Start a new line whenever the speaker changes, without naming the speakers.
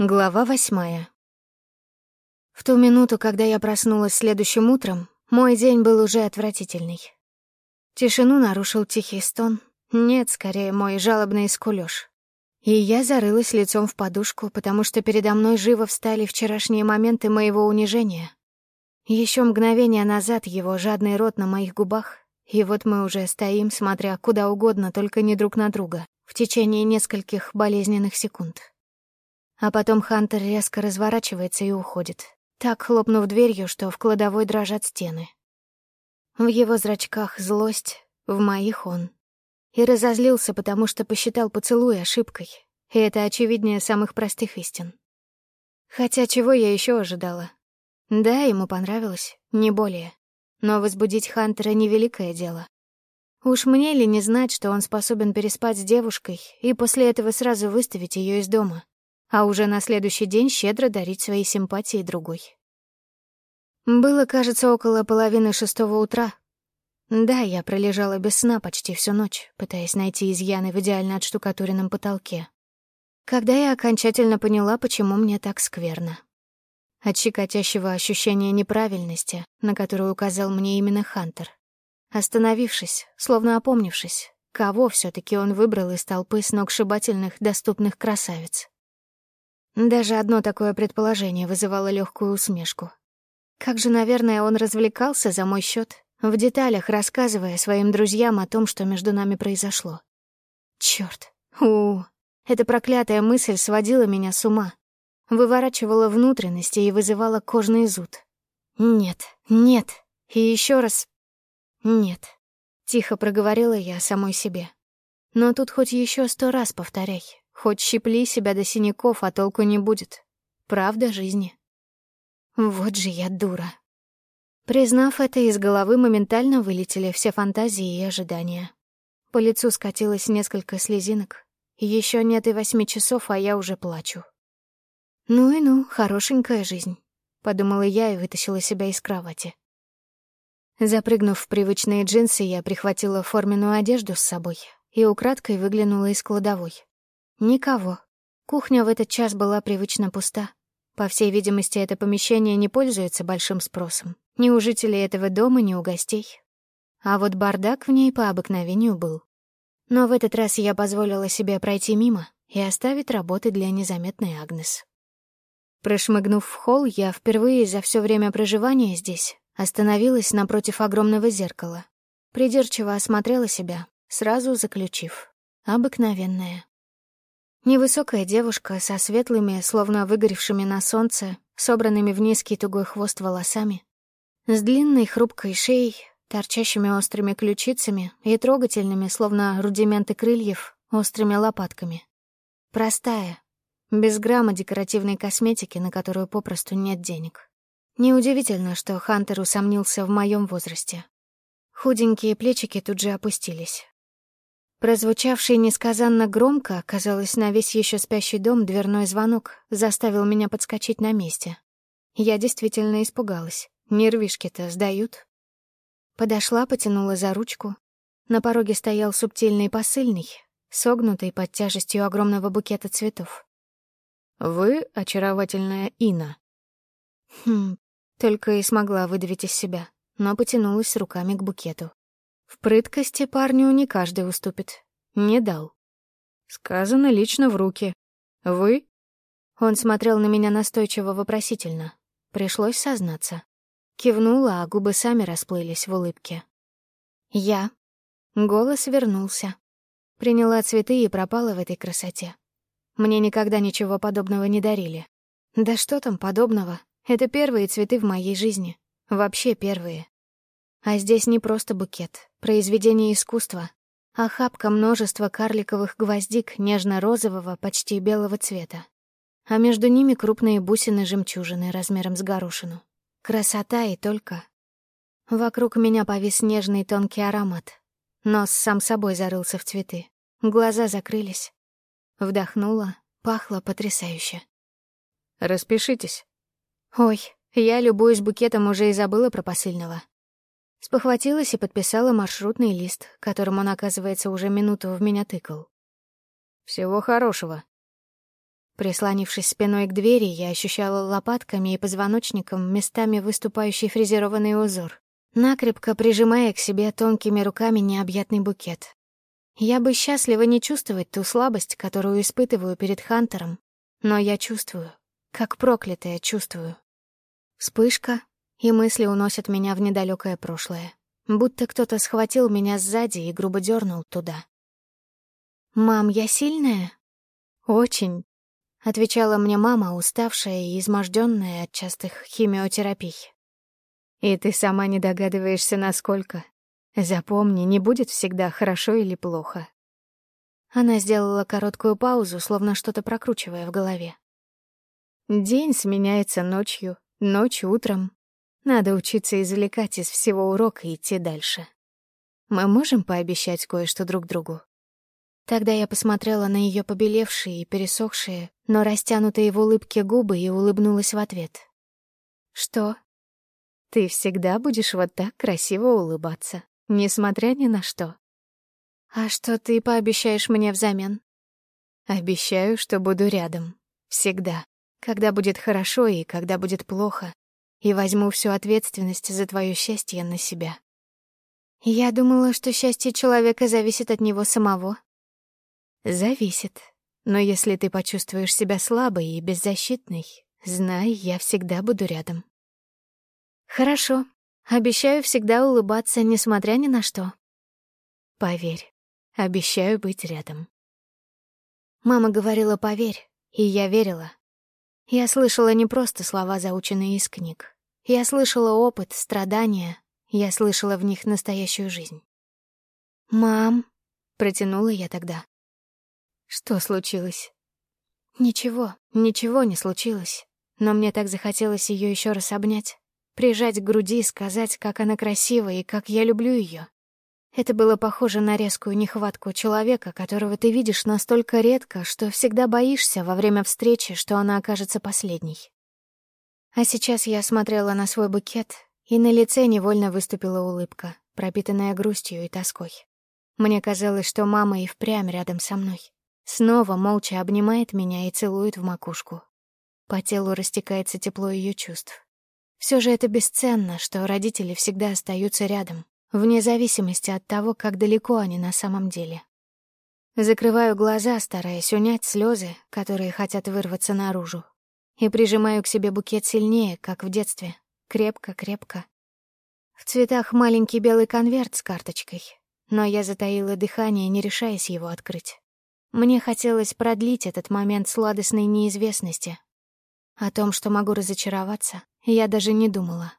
Глава восьмая. В ту минуту, когда я проснулась следующим утром, мой день был уже отвратительный. Тишину нарушил тихий стон. Нет, скорее, мой жалобный скулёж. И я зарылась лицом в подушку, потому что передо мной живо встали вчерашние моменты моего унижения. Еще мгновение назад его жадный рот на моих губах, и вот мы уже стоим, смотря куда угодно, только не друг на друга, в течение нескольких болезненных секунд. А потом Хантер резко разворачивается и уходит, так хлопнув дверью, что в кладовой дрожат стены. В его зрачках злость, в моих он. И разозлился, потому что посчитал поцелуй ошибкой, и это очевиднее самых простых истин. Хотя чего я еще ожидала? Да, ему понравилось, не более. Но возбудить Хантера — невеликое дело. Уж мне ли не знать, что он способен переспать с девушкой и после этого сразу выставить ее из дома, а уже на следующий день щедро дарить свои симпатии другой. Было, кажется, около половины шестого утра. Да, я пролежала без сна почти всю ночь, пытаясь найти изъяны в идеально отштукатуренном потолке. Когда я окончательно поняла, почему мне так скверно. От щекотящего ощущения неправильности, на которую указал мне именно Хантер. Остановившись, словно опомнившись, кого все таки он выбрал из толпы сногсшибательных доступных красавиц. Даже одно такое предположение вызывало легкую усмешку. Как же, наверное, он развлекался за мой счет, в деталях рассказывая своим друзьям о том, что между нами произошло. Черт, у, эта проклятая мысль сводила меня с ума, выворачивала внутренности и вызывала кожный зуд. Нет, нет, и еще раз нет. Тихо проговорила я самой себе. Но тут хоть еще сто раз повторяй. Хоть щипли себя до синяков, а толку не будет. Правда жизни. Вот же я дура. Признав это, из головы моментально вылетели все фантазии и ожидания. По лицу скатилось несколько слезинок. Еще нет и восьми часов, а я уже плачу. «Ну и ну, хорошенькая жизнь», — подумала я и вытащила себя из кровати. Запрыгнув в привычные джинсы, я прихватила форменную одежду с собой и украдкой выглянула из кладовой. Никого. Кухня в этот час была привычно пуста. По всей видимости, это помещение не пользуется большим спросом. Ни у жителей этого дома, ни у гостей. А вот бардак в ней по обыкновению был. Но в этот раз я позволила себе пройти мимо и оставить работы для незаметной Агнес. Прошмыгнув в холл, я впервые за все время проживания здесь остановилась напротив огромного зеркала. Придирчиво осмотрела себя, сразу заключив. Обыкновенная. Невысокая девушка со светлыми, словно выгоревшими на солнце, собранными в низкий тугой хвост волосами, с длинной хрупкой шеей, торчащими острыми ключицами и трогательными, словно рудименты крыльев, острыми лопатками. Простая, без грамма декоративной косметики, на которую попросту нет денег. Неудивительно, что Хантер усомнился в моем возрасте. Худенькие плечики тут же опустились. Прозвучавший несказанно громко, казалось, на весь еще спящий дом дверной звонок заставил меня подскочить на месте. Я действительно испугалась. Нервишки-то сдают. Подошла, потянула за ручку. На пороге стоял субтильный посыльный, согнутый под тяжестью огромного букета цветов.
«Вы очаровательная Ина».
Хм, только и смогла выдавить из себя, но потянулась руками к букету. В прыткости парню не каждый уступит. Не дал.
Сказано лично в руки. Вы?
Он смотрел на меня настойчиво вопросительно. Пришлось сознаться. Кивнула, а губы сами расплылись в улыбке. Я. Голос вернулся. Приняла цветы и пропала в этой красоте. Мне никогда ничего подобного не дарили. Да что там подобного? Это первые цветы в моей жизни. Вообще первые. А здесь не просто букет, произведение искусства, а хапка множества карликовых гвоздик нежно-розового, почти белого цвета. А между ними крупные бусины-жемчужины размером с горошину. Красота и только. Вокруг меня повис нежный тонкий аромат. Нос сам собой зарылся в цветы. Глаза закрылись. Вдохнула, пахло потрясающе.
«Распишитесь».
Ой, я любуюсь букетом уже и забыла про посыльного. Спохватилась и подписала маршрутный лист, которым он, оказывается, уже минуту в меня тыкал.
«Всего хорошего».
Прислонившись спиной к двери, я ощущала лопатками и позвоночником местами выступающий фрезерованный узор, накрепко прижимая к себе тонкими руками необъятный букет. Я бы счастлива не чувствовать ту слабость, которую испытываю перед Хантером, но я чувствую, как проклятая чувствую. Вспышка, и мысли уносят меня в недалекое прошлое, будто кто-то схватил меня сзади и грубо дернул туда. «Мам, я сильная?» «Очень», — отвечала мне мама, уставшая и изможденная от частых химиотерапий. «И ты сама не догадываешься, насколько. Запомни, не будет всегда хорошо или плохо. Она сделала короткую паузу, словно что-то прокручивая в голове. День сменяется ночью, ночь утром. Надо учиться извлекать из всего урока и идти дальше. Мы можем пообещать кое-что друг другу? Тогда я посмотрела на ее побелевшие и пересохшие, но растянутые в улыбке губы и улыбнулась в ответ. «Что?» «Ты всегда будешь вот так красиво улыбаться, несмотря ни на что. А что ты пообещаешь мне взамен? Обещаю, что буду рядом. Всегда. Когда будет хорошо и когда будет плохо. И возьму всю ответственность за твое счастье на себя. Я думала, что счастье человека зависит от него самого. Зависит. Но если ты почувствуешь себя слабой и беззащитной, знай, я всегда буду рядом. Хорошо, Обещаю всегда улыбаться, несмотря ни на что. Поверь, обещаю быть рядом. Мама говорила «поверь», и я верила. Я слышала не просто слова, заученные из книг. Я слышала опыт, страдания, я слышала в них настоящую жизнь. «Мам», — протянула я тогда. Что случилось? Ничего, ничего не случилось, но мне так захотелось ее еще раз обнять прижать к груди, сказать, как она красива и как я люблю ее. Это было похоже на резкую нехватку человека, которого ты видишь настолько редко, что всегда боишься во время встречи, что она окажется последней. А сейчас я смотрела на свой букет, и на лице невольно выступила улыбка, пропитанная грустью и тоской. Мне казалось, что мама и впрямь рядом со мной. Снова молча обнимает меня и целует в макушку. По телу растекается тепло ее чувств. Все же это бесценно, что родители всегда остаются рядом, вне зависимости от того, как далеко они на самом деле. Закрываю глаза, стараясь унять слезы, которые хотят вырваться наружу, и прижимаю к себе букет сильнее, как в детстве, крепко-крепко. В цветах маленький белый конверт с карточкой, но я затаила дыхание, не решаясь его открыть. Мне хотелось продлить этот момент сладостной неизвестности. О том, что могу разочароваться, я даже не думала.